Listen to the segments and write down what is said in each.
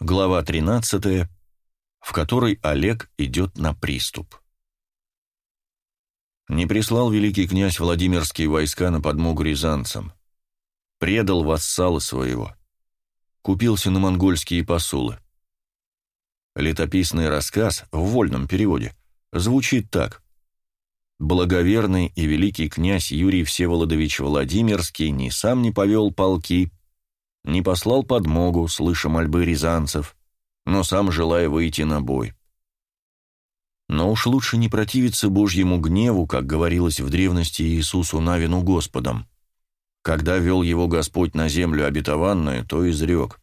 Глава 13, в которой Олег идет на приступ. Не прислал великий князь Владимирские войска на подмогу рязанцам. Предал вассала своего. Купился на монгольские посулы. Летописный рассказ в вольном переводе звучит так. Благоверный и великий князь Юрий Всеволодович Владимирский ни сам не повел полки, не послал подмогу, слыша мольбы рязанцев, но сам желая выйти на бой. Но уж лучше не противиться Божьему гневу, как говорилось в древности Иисусу Навину Господом. Когда вел его Господь на землю обетованную, то изрек.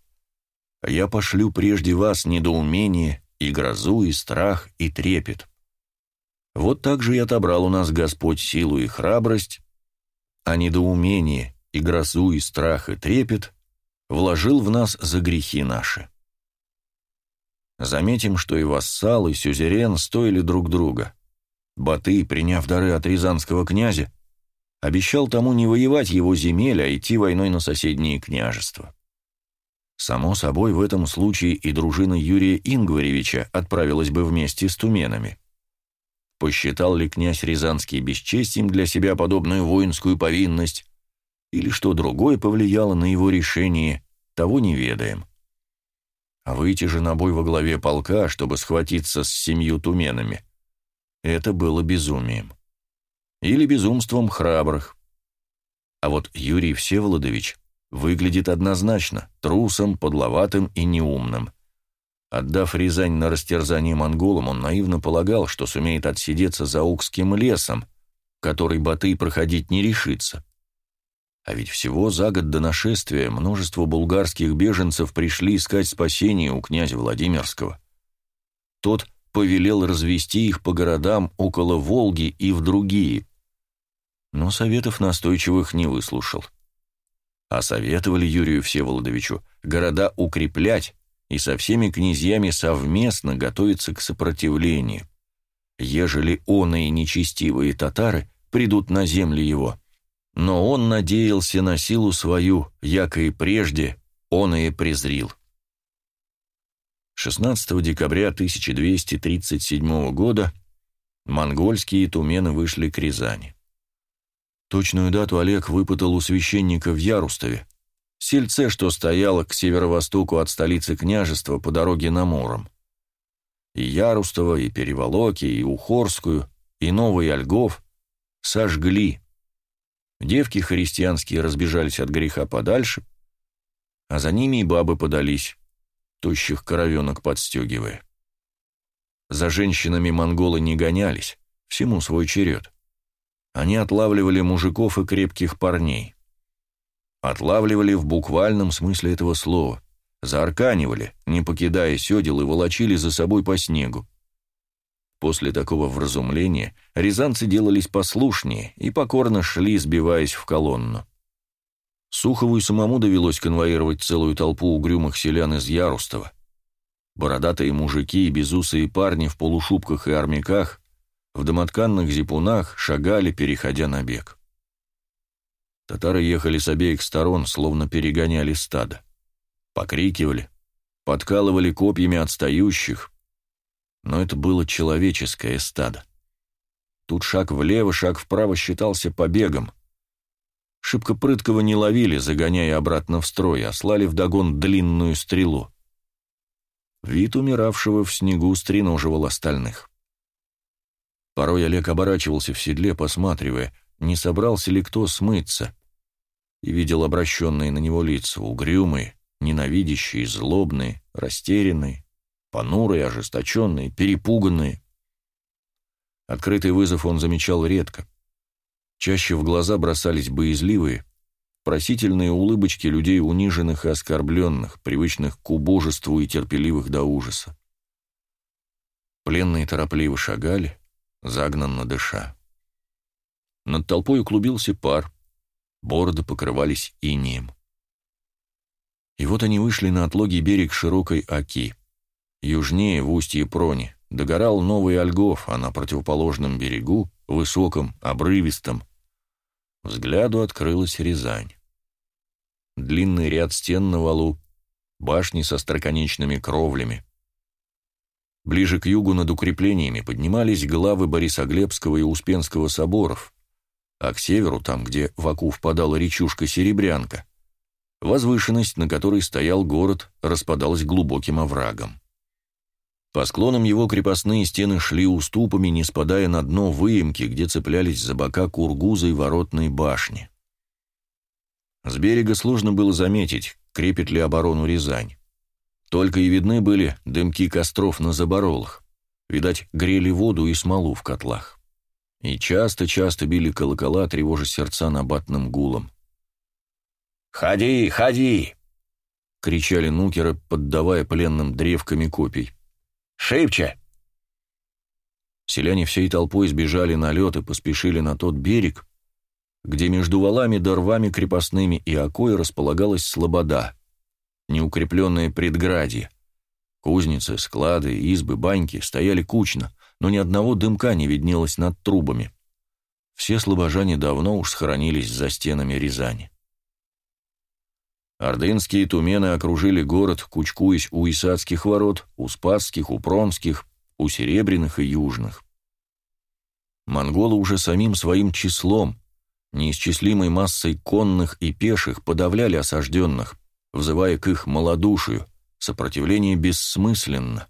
«Я пошлю прежде вас недоумение, и грозу, и страх, и трепет». Вот так же и отобрал у нас Господь силу и храбрость, а недоумение, и грозу, и страх, и трепет вложил в нас за грехи наши. Заметим, что и вассал, и сюзерен стоили друг друга. Баты, приняв дары от рязанского князя, обещал тому не воевать его земель, а идти войной на соседние княжества. Само собой, в этом случае и дружина Юрия Ингваревича отправилась бы вместе с туменами. Посчитал ли князь Рязанский бесчестием для себя подобную воинскую повинность, или что другое повлияло на его решение, того не ведаем. А выйти же на бой во главе полка, чтобы схватиться с семью туменами, это было безумием. Или безумством храбрых. А вот Юрий Всеволодович выглядит однозначно трусом, подловатым и неумным. Отдав Рязань на растерзание монголам, он наивно полагал, что сумеет отсидеться за Укским лесом, который Батый проходить не решится. А ведь всего за год до нашествия множество булгарских беженцев пришли искать спасения у князя Владимирского. Тот повелел развести их по городам около Волги и в другие. Но советов настойчивых не выслушал. А советовали Юрию Всеволодовичу города укреплять и со всеми князьями совместно готовиться к сопротивлению, ежели он и нечестивые татары придут на земли его – но он надеялся на силу свою, яко и прежде, он и презрил. 16 декабря 1237 года монгольские тумены вышли к Рязани. Точную дату Олег выпытал у священника в Ярустове, сельце, что стояло к северо-востоку от столицы княжества по дороге на Муром. И Ярустово, и Переволоки, и Ухорскую, и Новый Ольгов сожгли, Девки христианские разбежались от греха подальше, а за ними и бабы подались, тощих коровенок подстегивая. За женщинами монголы не гонялись, всему свой черед. Они отлавливали мужиков и крепких парней. Отлавливали в буквальном смысле этого слова, заарканивали, не покидая седел и волочили за собой по снегу. После такого вразумления рязанцы делались послушнее и покорно шли, сбиваясь в колонну. Сухову и самому довелось конвоировать целую толпу угрюмых селян из Ярустова. Бородатые мужики и безусые парни в полушубках и армяках, в домотканных зипунах шагали, переходя на бег. Татары ехали с обеих сторон, словно перегоняли стадо. Покрикивали, подкалывали копьями отстающих, но это было человеческое стадо. Тут шаг влево, шаг вправо считался побегом. Шибко прыткого не ловили, загоняя обратно в строй, а слали вдогон длинную стрелу. Вид умиравшего в снегу стреноживал остальных. Порой Олег оборачивался в седле, посматривая, не собрался ли кто смыться, и видел обращенные на него лица, угрюмые, ненавидящие, злобные, растерянные, понурые, ожесточенные, перепуганные. Открытый вызов он замечал редко. Чаще в глаза бросались боязливые, просительные улыбочки людей униженных и оскорбленных, привычных к убожеству и терпеливых до ужаса. Пленные торопливо шагали, загнанно дыша. Над толпой клубился пар, бороды покрывались инеем. И вот они вышли на отлогий берег широкой Оки. Южнее, в устье Прони, догорал новый Ольгов, а на противоположном берегу, высоком, обрывистом, взгляду открылась Рязань. Длинный ряд стен на валу, башни со строконечными кровлями. Ближе к югу над укреплениями поднимались главы Борисоглебского и Успенского соборов, а к северу, там, где в Аку впадала речушка Серебрянка, возвышенность, на которой стоял город, распадалась глубоким оврагом. По склонам его крепостные стены шли уступами, не спадая на дно выемки, где цеплялись за бока кургуза и воротной башни. С берега сложно было заметить, крепит ли оборону Рязань. Только и видны были дымки костров на заборолах. Видать, грели воду и смолу в котлах. И часто-часто били колокола, тревожа сердца набатным гулом. «Ходи, ходи!» — кричали нукеры, поддавая пленным древками копий. «Шибче!» Селяне всей толпой сбежали на лед и поспешили на тот берег, где между валами да крепостными и окой располагалась слобода, неукрепленное предградье. Кузницы, склады, избы, баньки стояли кучно, но ни одного дымка не виднелось над трубами. Все слобожане давно уж схоронились за стенами Рязани. Ордынские тумены окружили город, кучкуясь у Исадских ворот, у Спасских, у Пронских, у Серебряных и Южных. Монголы уже самим своим числом, неисчислимой массой конных и пеших подавляли осажденных, взывая к их малодушию, сопротивление бессмысленно.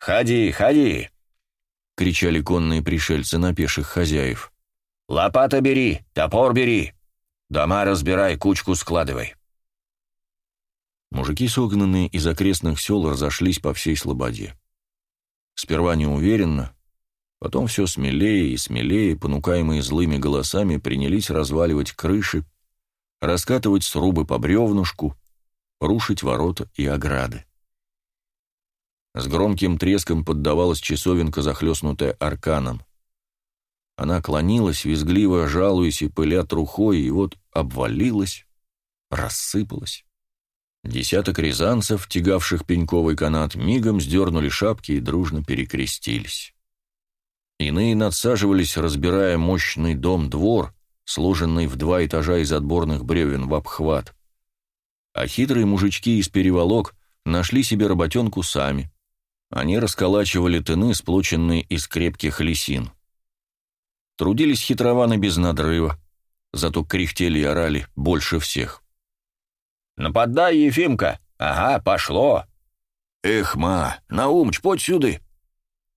«Ходи, ходи!» — кричали конные пришельцы на пеших хозяев. «Лопата бери, топор бери, дома разбирай, кучку складывай». Мужики, согнанные из окрестных сел, разошлись по всей слободе. Сперва неуверенно, потом все смелее и смелее, понукаемые злыми голосами, принялись разваливать крыши, раскатывать срубы по бревнушку, рушить ворота и ограды. С громким треском поддавалась часовенка, захлестнутая арканом. Она клонилась, визгливо жалуясь и пыля трухой, и вот обвалилась, рассыпалась. Десяток рязанцев, тягавших пеньковый канат, мигом сдернули шапки и дружно перекрестились. Иные надсаживались, разбирая мощный дом-двор, сложенный в два этажа из отборных бревен в обхват. А хитрые мужички из переволок нашли себе работенку сами. Они расколачивали тыны, сплоченные из крепких лисин. Трудились хитрованы без надрыва, зато кряхтели и орали больше всех. «Нападай, Ефимка! Ага, пошло!» «Эх, ма, Наумч, подь сюды!»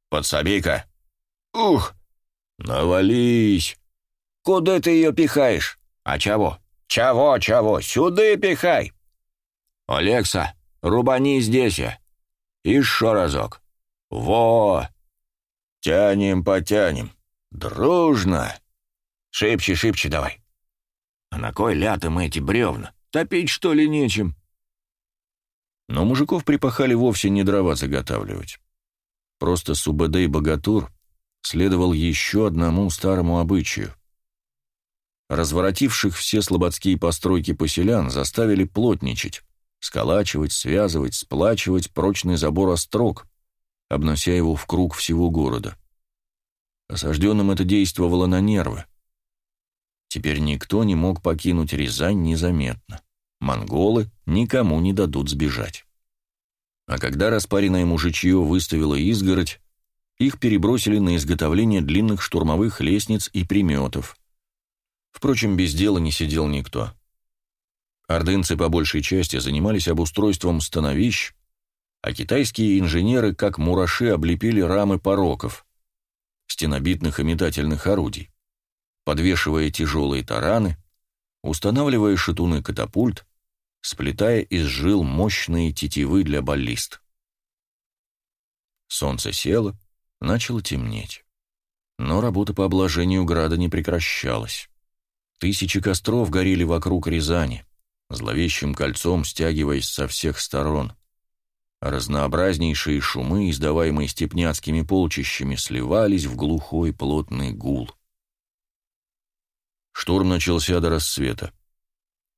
«Подсоби-ка!» «Ух! Навались!» Куда ты ее пихаешь? А чего? Чего, чего? Сюда пихай!» «Алекса, рубани здесь я. Еще разок. Во! Тянем, потянем. Дружно. Шибче, шибче давай. А на кой лятым эти бревна? Топить, что ли, нечем?» Но мужиков припахали вовсе не дрова заготавливать. Просто Субэдэй Богатур следовал еще одному старому обычаю. Разворотивших все слободские постройки поселян заставили плотничать, сколачивать, связывать, сплачивать прочный забор острог, обнося его в круг всего города. Осажденным это действовало на нервы. Теперь никто не мог покинуть Рязань незаметно. Монголы никому не дадут сбежать. А когда распаренное мужичье выставило изгородь, их перебросили на изготовление длинных штурмовых лестниц и приметов – Впрочем, без дела не сидел никто. Ордынцы по большей части занимались обустройством становищ, а китайские инженеры, как мураши, облепили рамы пороков, стенобитных и метательных орудий, подвешивая тяжелые тараны, устанавливая шатуны катапульт, сплетая из жил мощные тетивы для баллист. Солнце село, начало темнеть. Но работа по обложению града не прекращалась. Тысячи костров горели вокруг Рязани, зловещим кольцом стягиваясь со всех сторон. Разнообразнейшие шумы, издаваемые степняцкими полчищами, сливались в глухой плотный гул. Штурм начался до рассвета.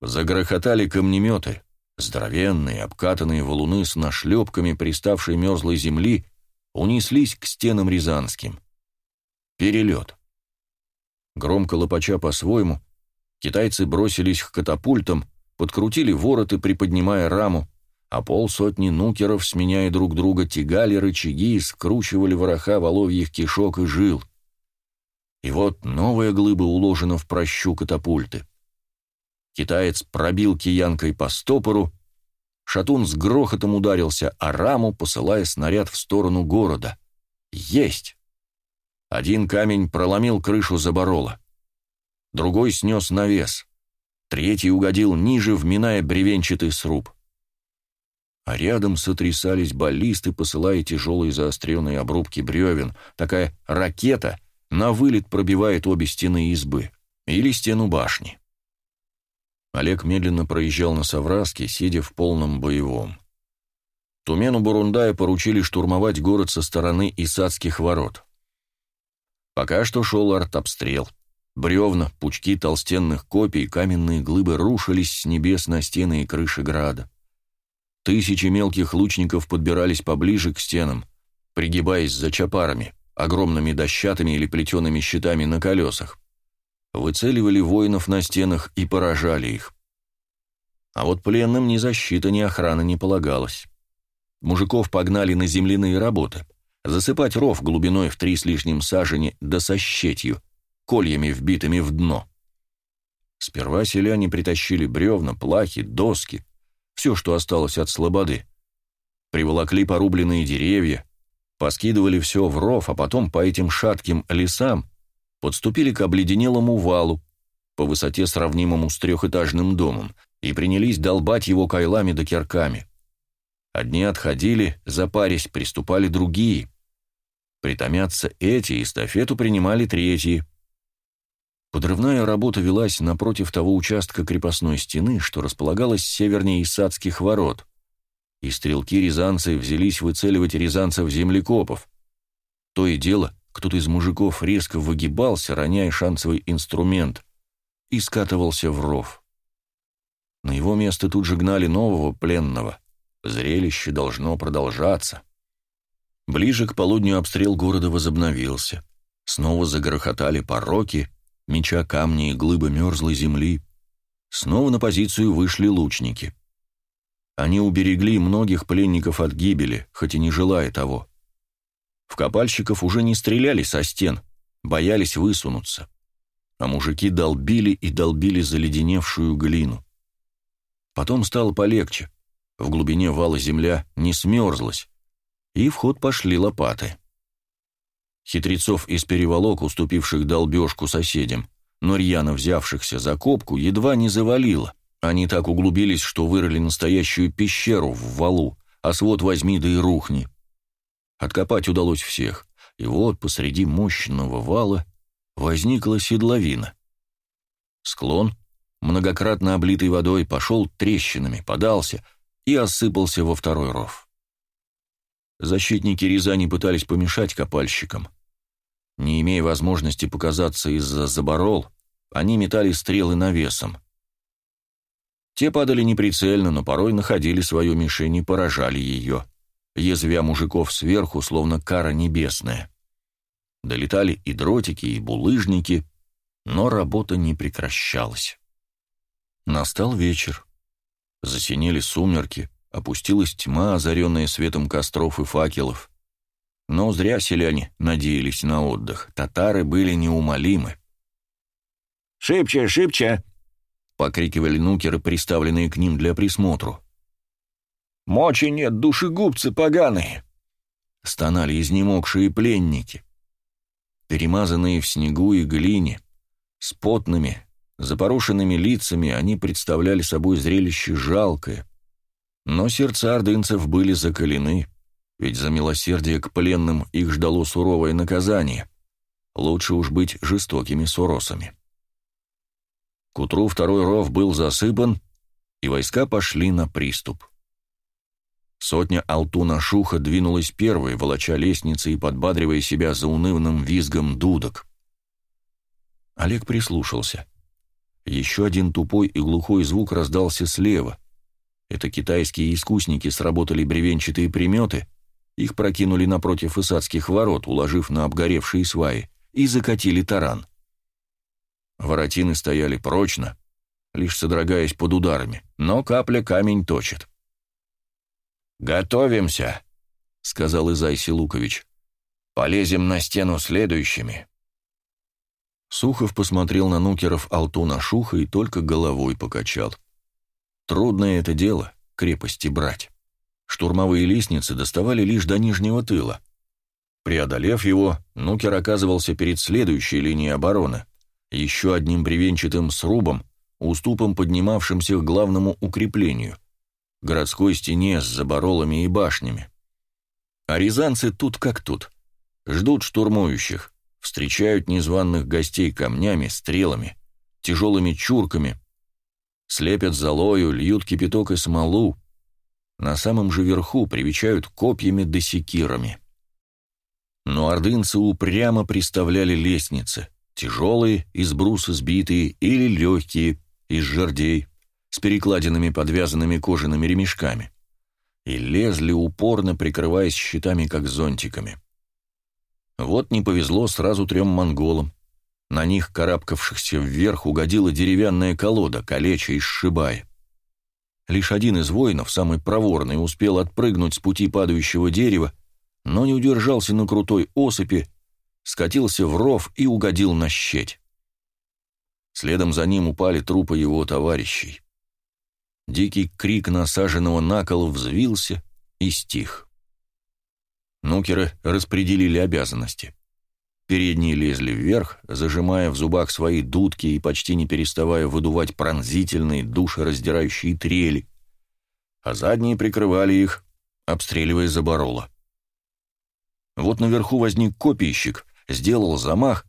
Загрохотали камнеметы, здоровенные, обкатанные валуны с нашлепками приставшей мерзлой земли унеслись к стенам рязанским. Перелет. Громко лопача по-своему, Китайцы бросились к катапультам, подкрутили вороты, приподнимая раму, а полсотни нукеров, сменяя друг друга, тягали рычаги и скручивали вороха воловьих кишок и жил. И вот новая глыба уложена в прощу катапульты. Китаец пробил киянкой по стопору, шатун с грохотом ударился о раму, посылая снаряд в сторону города. Есть! Один камень проломил крышу заборола. Другой снес навес. Третий угодил ниже, вминая бревенчатый сруб а рядом сотрясались баллисты, посылая тяжелые заостренные обрубки бревен. Такая ракета на вылет пробивает обе стены избы или стену башни. Олег медленно проезжал на Савраске, сидя в полном боевом. Тумену Бурундая поручили штурмовать город со стороны Исадских ворот. Пока что шел артобстрел. Бревна, пучки толстенных копий, каменные глыбы рушились с небес на стены и крыши града. Тысячи мелких лучников подбирались поближе к стенам, пригибаясь за чапарами, огромными дощатыми или плетеными щитами на колесах. Выцеливали воинов на стенах и поражали их. А вот пленным ни защита, ни охрана не полагалась. Мужиков погнали на земляные работы, засыпать ров глубиной в три с лишним сажени да со щетью, кольями вбитыми в дно. Сперва селяне притащили бревна, плахи, доски, все, что осталось от слободы. Приволокли порубленные деревья, поскидывали все в ров, а потом по этим шатким лесам подступили к обледенелому валу, по высоте сравнимому с трехэтажным домом, и принялись долбать его кайлами да кирками. Одни отходили, запарясь, приступали другие. Притомятся эти, эстафету принимали третьи. Подрывная работа велась напротив того участка крепостной стены, что располагалась севернее Исадских ворот, и стрелки-рязанцы взялись выцеливать рязанцев-землекопов. То и дело, кто-то из мужиков резко выгибался, роняя шансовый инструмент, и скатывался в ров. На его место тут же гнали нового пленного. Зрелище должно продолжаться. Ближе к полудню обстрел города возобновился. Снова загрохотали пороки, меча камни и глыбы мерзлой земли, снова на позицию вышли лучники. Они уберегли многих пленников от гибели, хоть и не желая того. В копальщиков уже не стреляли со стен, боялись высунуться. А мужики долбили и долбили заледеневшую глину. Потом стало полегче. В глубине вала земля не смерзлась, и в ход пошли лопаты. Хитрецов из переволок, уступивших долбежку соседям, но рьяно взявшихся за копку, едва не завалило. Они так углубились, что вырыли настоящую пещеру в валу, а свод возьми да и рухни. Откопать удалось всех, и вот посреди мощного вала возникла седловина. Склон, многократно облитый водой, пошел трещинами, подался и осыпался во второй ров. Защитники Рязани пытались помешать копальщикам. Не имея возможности показаться из-за заборол, они метали стрелы навесом. Те падали неприцельно, но порой находили свою мишень и поражали ее, язвя мужиков сверху, словно кара небесная. Долетали и дротики, и булыжники, но работа не прекращалась. Настал вечер. Засинели сумерки, опустилась тьма, озаренная светом костров и факелов. Но зря селяне надеялись на отдых. Татары были неумолимы. «Шибче, шибче!» — покрикивали нукеры, приставленные к ним для присмотру. «Мочи нет, душегубцы поганые!» — стонали изнемогшие пленники. Перемазанные в снегу и глине, с потными, запорошенными лицами, они представляли собой зрелище жалкое — но сердца ордынцев были закалены, ведь за милосердие к пленным их ждало суровое наказание. Лучше уж быть жестокими суросами. К утру второй ров был засыпан, и войска пошли на приступ. Сотня Алтуна-Шуха двинулась первой, волоча лестницы и подбадривая себя за унывным визгом дудок. Олег прислушался. Еще один тупой и глухой звук раздался слева. Это китайские искусники сработали бревенчатые приметы, их прокинули напротив исадских ворот, уложив на обгоревшие сваи, и закатили таран. Воротины стояли прочно, лишь содрогаясь под ударами, но капля камень точит. «Готовимся», — сказал Изайси Лукович. «Полезем на стену следующими». Сухов посмотрел на нукеров Алтуна Шуха и только головой покачал. Трудное это дело — крепости брать. Штурмовые лестницы доставали лишь до нижнего тыла. Преодолев его, нукер оказывался перед следующей линией обороны, еще одним бревенчатым срубом, уступом, поднимавшимся к главному укреплению — городской стене с заборолами и башнями. А рязанцы тут как тут. Ждут штурмующих, встречают незваных гостей камнями, стрелами, тяжелыми чурками, слепят золою, льют кипяток и смолу, на самом же верху привечают копьями да секирами. Но ордынцы упрямо приставляли лестницы, тяжелые, из бруса сбитые, или легкие, из жердей, с перекладинами, подвязанными кожаными ремешками, и лезли упорно, прикрываясь щитами, как зонтиками. Вот не повезло сразу трем монголам. На них, карабкавшихся вверх, угодила деревянная колода, калеча и сшибая. Лишь один из воинов, самый проворный, успел отпрыгнуть с пути падающего дерева, но не удержался на крутой осыпи, скатился в ров и угодил на щеть. Следом за ним упали трупы его товарищей. Дикий крик насаженного на кол взвился и стих. Нукеры распределили обязанности. Передние лезли вверх, зажимая в зубах свои дудки и почти не переставая выдувать пронзительные, душераздирающие трели, а задние прикрывали их, обстреливая заборола. Вот наверху возник копийщик, сделал замах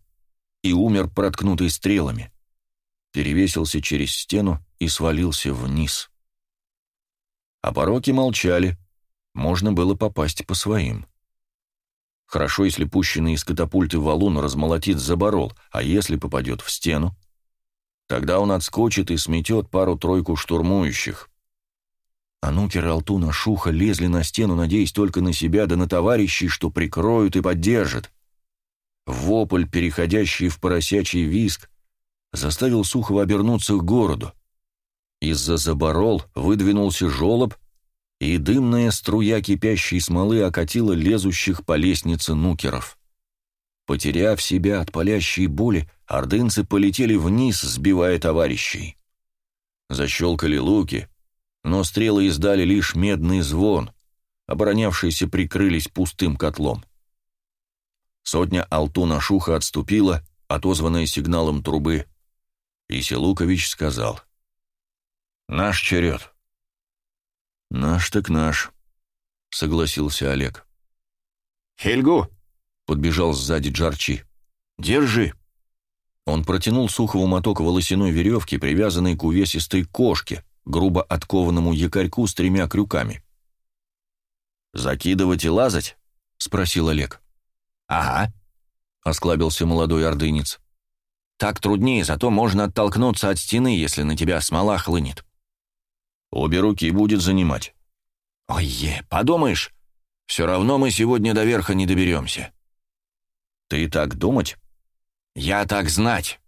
и умер, проткнутый стрелами. Перевесился через стену и свалился вниз. А пороки молчали, можно было попасть по своим. Хорошо, если пущенный из катапульты валун размолотит заборол, а если попадет в стену? Тогда он отскочит и сметет пару-тройку штурмующих. А нукеры Алтуна Шуха лезли на стену, надеясь только на себя да на товарищей, что прикроют и поддержат. Вопль, переходящий в поросячий виск, заставил Сухова обернуться к городу. Из-за заборол выдвинулся жолоб, и дымная струя кипящей смолы окатила лезущих по лестнице нукеров. Потеряв себя от палящей боли, ордынцы полетели вниз, сбивая товарищей. Защелкали луки, но стрелы издали лишь медный звон, оборонявшиеся прикрылись пустым котлом. Сотня Алтуна Шуха отступила, отозванная сигналом трубы, и Селукович сказал «Наш черед». «Наш так наш», — согласился Олег. «Хельгу!» — подбежал сзади Джарчи. «Держи!» Он протянул Сухову моток волосяной веревки, привязанной к увесистой кошке, грубо откованному якорьку с тремя крюками. «Закидывать и лазать?» — спросил Олег. «Ага», — осклабился молодой ордынец. «Так труднее, зато можно оттолкнуться от стены, если на тебя смола хлынет». Обе руки будет занимать. Ой-е, подумаешь, все равно мы сегодня до верха не доберемся. Ты так думать? Я так знать.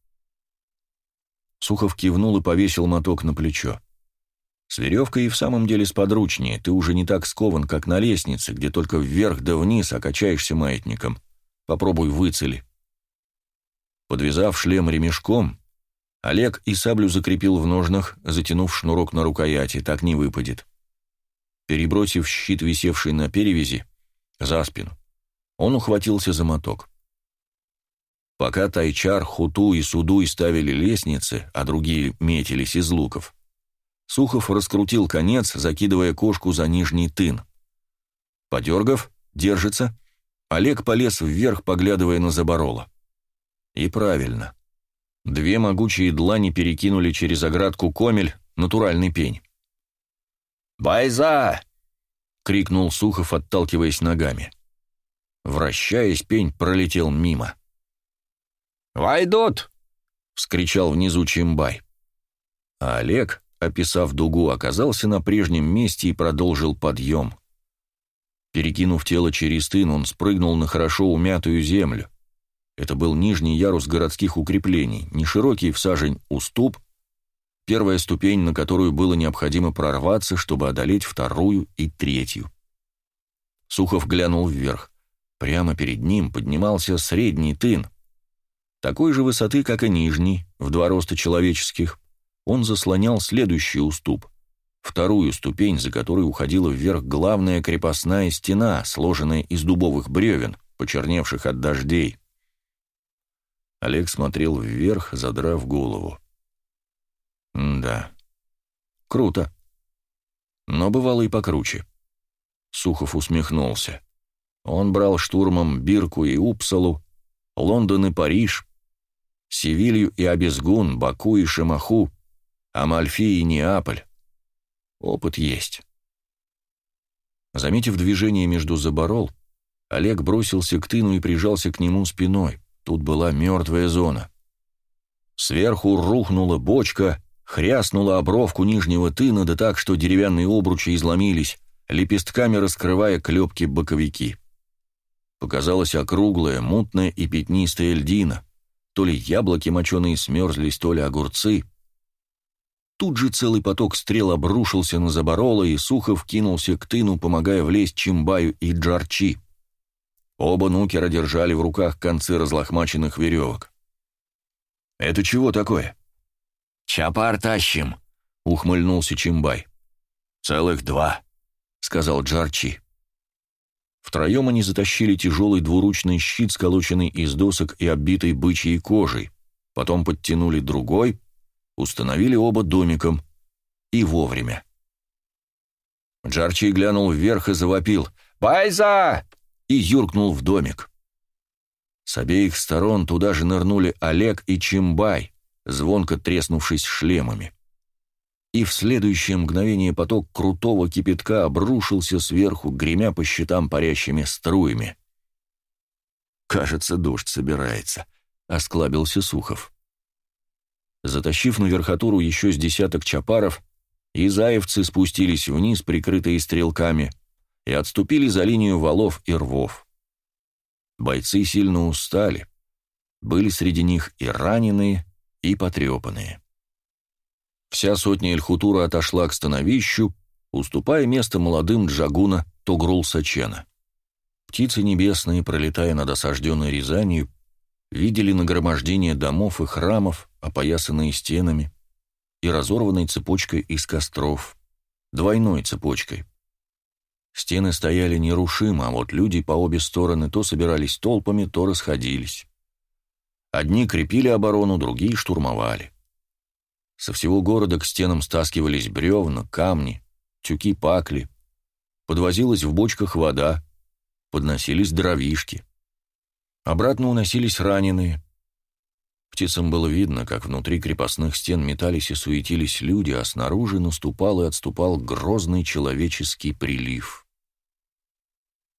Сухов кивнул и повесил моток на плечо. С веревкой и в самом деле сподручнее, ты уже не так скован, как на лестнице, где только вверх да вниз окачаешься маятником. Попробуй выцели. Подвязав шлем ремешком, Олег и саблю закрепил в ножнах, затянув шнурок на рукояти, так не выпадет. Перебросив щит, висевший на перевязи, за спину, он ухватился за моток. Пока Тайчар, Хуту и Судуй ставили лестницы, а другие метились из луков, Сухов раскрутил конец, закидывая кошку за нижний тын. Подергав, держится, Олег полез вверх, поглядывая на заборола. И правильно. Две могучие длани перекинули через оградку комель, натуральный пень. «Байза!» — крикнул Сухов, отталкиваясь ногами. Вращаясь, пень пролетел мимо. «Войдут!» — вскричал внизу Чимбай. А Олег, описав дугу, оказался на прежнем месте и продолжил подъем. Перекинув тело через тын, он спрыгнул на хорошо умятую землю. Это был нижний ярус городских укреплений, не широкий в сажень уступ, Первая ступень, на которую было необходимо прорваться, чтобы одолеть вторую и третью. Сухов глянул вверх. Прямо перед ним поднимался средний тын. Такой же высоты, как и нижний, в два роста человеческих. Он заслонял следующий уступ, вторую ступень, за которой уходила вверх главная крепостная стена, сложенная из дубовых бревен, почерневших от дождей. Олег смотрел вверх, задрав голову. да, круто. Но бывало и покруче. Сухов усмехнулся. Он брал штурмом Бирку и Упсалу, Лондон и Париж, Севилью и Абезгун, Баку и Шамаху, Амальфи и Неаполь. Опыт есть. Заметив движение между заборол, Олег бросился к тыну и прижался к нему спиной. Тут была мертвая зона. Сверху рухнула бочка, хряснула обровку нижнего тына, да так, что деревянные обручи изломились, лепестками раскрывая клепки-боковики. Показалась округлая, мутная и пятнистая льдина. То ли яблоки моченые смерзлись, то ли огурцы. Тут же целый поток стрел обрушился на Заборола, и Сухов кинулся к тыну, помогая влезть Чимбаю и Джарчи. Оба нукера держали в руках концы разлохмаченных веревок. «Это чего такое?» «Чапар тащим», — ухмыльнулся Чимбай. «Целых два», — сказал Джарчи. Втроем они затащили тяжелый двуручный щит, сколоченный из досок и оббитый бычьей кожей, потом подтянули другой, установили оба домиком, и вовремя. Джарчи глянул вверх и завопил «Байза!» И юркнул в домик. С обеих сторон туда же нырнули Олег и Чимбай, звонко треснувшись шлемами и в следующее мгновение поток крутого кипятка обрушился сверху, гремя по щитам парящими струями. «Кажется, дождь собирается», — осклабился Сухов. Затащив на верхотуру еще с десяток чапаров, изаевцы спустились вниз, прикрытые стрелками, и отступили за линию валов и рвов. Бойцы сильно устали. Были среди них и раненые, и потрепанные. Вся сотня Эльхутура отошла к становищу, уступая место молодым Джагуна Тогрул Сачена. Птицы небесные, пролетая над осажденной Рязанью, видели нагромождение домов и храмов, опоясанные стенами, и разорванной цепочкой из костров, двойной цепочкой. Стены стояли нерушимо, а вот люди по обе стороны то собирались толпами, то расходились. Одни крепили оборону, другие штурмовали. Со всего города к стенам стаскивались бревна, камни, тюки пакли. Подвозилась в бочках вода, подносились дровишки. Обратно уносились раненые. Птицам было видно, как внутри крепостных стен метались и суетились люди, а снаружи наступал и отступал грозный человеческий прилив.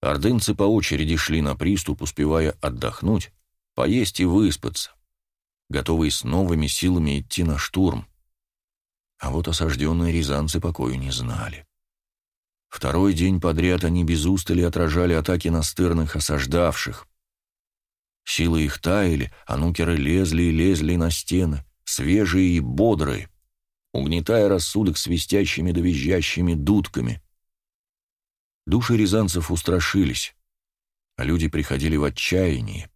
Ордынцы по очереди шли на приступ, успевая отдохнуть, поесть и выспаться готовые с новыми силами идти на штурм. А вот осажденные рязанцы покою не знали. Второй день подряд они без устали отражали атаки настырных осаждавших. Силы их таяли, а нукеры лезли и лезли на стены, свежие и бодрые, угнетая рассудок свистящими да визжащими дудками. Души рязанцев устрашились, а люди приходили в отчаяние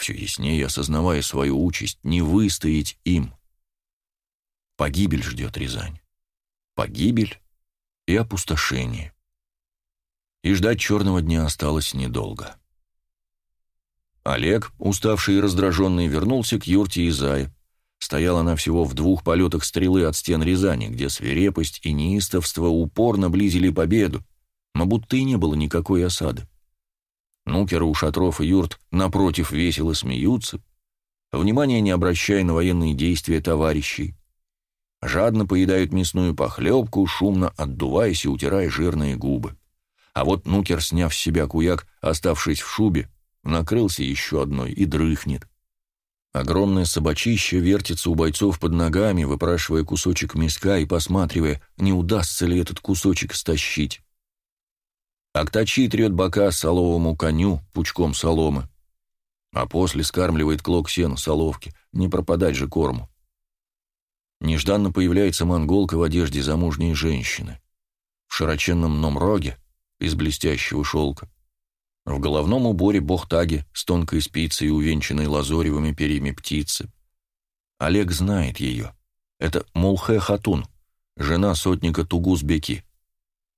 все яснее осознавая свою участь, не выстоять им. Погибель ждет Рязань. Погибель и опустошение. И ждать черного дня осталось недолго. Олег, уставший и раздраженный, вернулся к юрте Изая. Стояла она всего в двух полетах стрелы от стен Рязани, где свирепость и неистовство упорно близили победу, но будто и не было никакой осады. Нукеры у шатров и юрт напротив весело смеются, внимания не обращая на военные действия товарищей. Жадно поедают мясную похлебку, шумно отдуваясь и утирая жирные губы. А вот Нукер, сняв с себя куяк, оставшись в шубе, накрылся еще одной и дрыхнет. Огромное собачище вертится у бойцов под ногами, выпрашивая кусочек мяска и посматривая, не удастся ли этот кусочек стащить. Актачи трет бока соловому коню пучком соломы, а после скармливает клок сена соловки, не пропадать же корму. Нежданно появляется монголка в одежде замужней женщины, в широченном номроге из блестящего шелка, в головном уборе бохтаги с тонкой спицей увенчанной лазоревыми перьями птицы. Олег знает ее. Это Молхе Хатун, жена сотника Тугузбеки.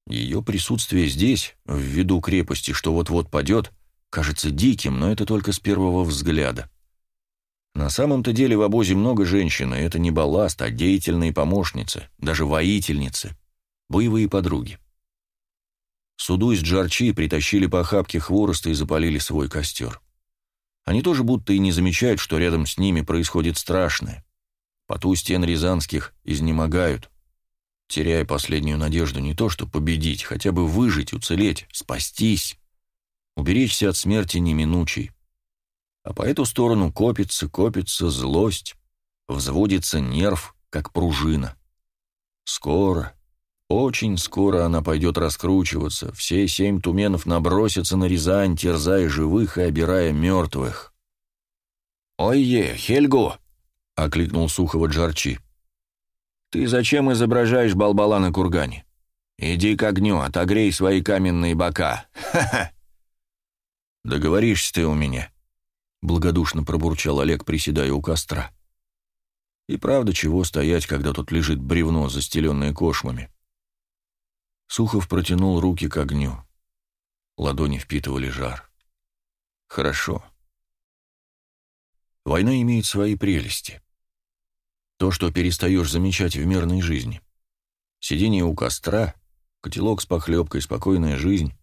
Ее присутствие здесь, в виду крепости, что вот-вот падет, кажется диким, но это только с первого взгляда. На самом-то деле в обозе много женщин, и это не балласт, а деятельные помощницы, даже воительницы, боевые подруги. Суду из Джарчи притащили по охапке хвороста и запалили свой костер. Они тоже будто и не замечают, что рядом с ними происходит страшное. По ту стен рязанских изнемогают, теряя последнюю надежду не то что победить, хотя бы выжить, уцелеть, спастись, уберечься от смерти неминучей. А по эту сторону копится, копится злость, взводится нерв, как пружина. Скоро, очень скоро она пойдет раскручиваться, все семь туменов набросятся на Рязань, терзая живых и обирая мертвых. «Ой-е, Хельгу!» — окликнул Сухого Джарчи. «Ты зачем изображаешь балбала на кургане? Иди к огню, отогрей свои каменные бока. Ха-ха!» «Договоришься ты у меня», — благодушно пробурчал Олег, приседая у костра. «И правда, чего стоять, когда тут лежит бревно, застеленное кошмами?» Сухов протянул руки к огню. Ладони впитывали жар. «Хорошо. Война имеет свои прелести. То, что перестаешь замечать в мирной жизни. Сидение у костра, котелок с похлебкой, спокойная жизнь.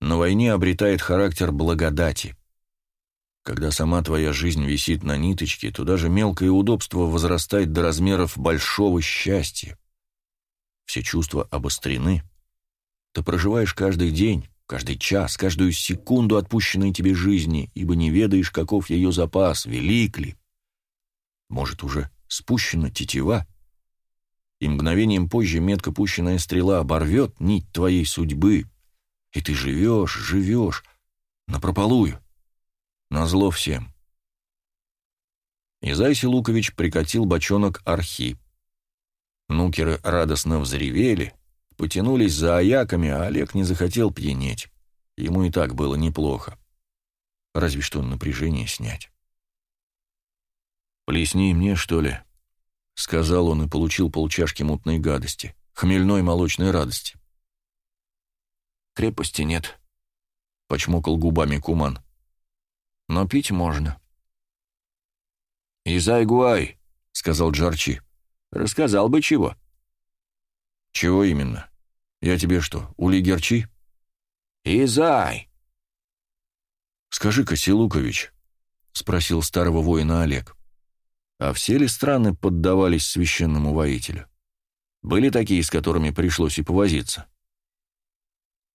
На войне обретает характер благодати. Когда сама твоя жизнь висит на ниточке, то даже мелкое удобство возрастает до размеров большого счастья. Все чувства обострены. Ты проживаешь каждый день, каждый час, каждую секунду отпущенной тебе жизни, ибо не ведаешь, каков ее запас, велик ли. Может, уже спущена тетива, и мгновением позже метко пущенная стрела оборвет нить твоей судьбы, и ты живешь, живешь, напропалую, назло всем. Изайси Лукович прикатил бочонок архи. Нукеры радостно взревели, потянулись за аяками, а Олег не захотел пьянеть. Ему и так было неплохо. Разве что напряжение снять. «Плесни мне, что ли?» — сказал он и получил полчашки мутной гадости, хмельной молочной радости. «Крепости нет», — почмокал губами Куман. «Но пить можно». «Изай-гуай», — сказал Джарчи. «Рассказал бы чего». «Чего именно? Я тебе что, улигерчи?» «Изай!» «Скажи-ка, Силукович», — спросил старого воина Олег, а все ли страны поддавались священному воителю? Были такие, с которыми пришлось и повозиться?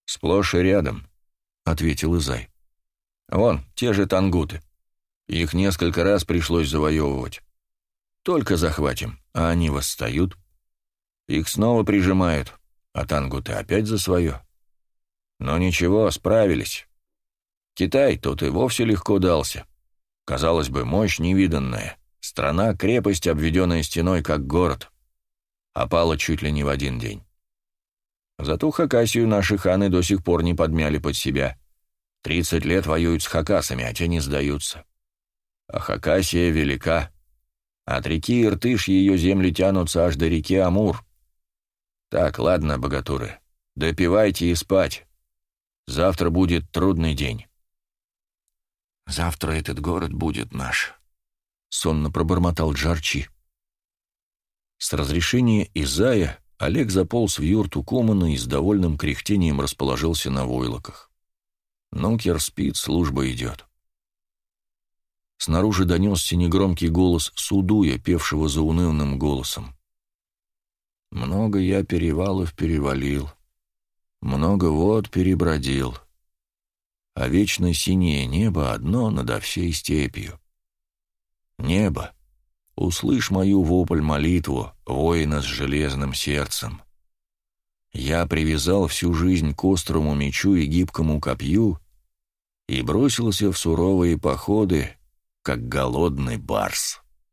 «Сплошь и рядом», — ответил Изай. «Вон, те же тангуты. Их несколько раз пришлось завоевывать. Только захватим, а они восстают. Их снова прижимают, а тангуты опять за свое. Но ничего, справились. Китай тут и вовсе легко дался. Казалось бы, мощь невиданная. Страна — крепость, обведенная стеной, как город. Опала чуть ли не в один день. Зато Хакасию наши ханы до сих пор не подмяли под себя. Тридцать лет воюют с хакасами, а те не сдаются. А Хакасия велика. От реки Иртыш ее земли тянутся аж до реки Амур. Так, ладно, богатуры, допивайте и спать. Завтра будет трудный день. Завтра этот город будет наш, — сонно пробормотал Джарчи. С разрешения Изая Олег заполз в юрту Комана и с довольным кряхтением расположился на войлоках. Нукер спит, служба идет. Снаружи донесся негромкий голос Судуя, певшего за унывным голосом. «Много я перевалов перевалил, много вод перебродил, а вечно синее небо одно надо всей степью. Небо, услышь мою вопль-молитву, воина с железным сердцем. Я привязал всю жизнь к острому мечу и гибкому копью и бросился в суровые походы, как голодный барс.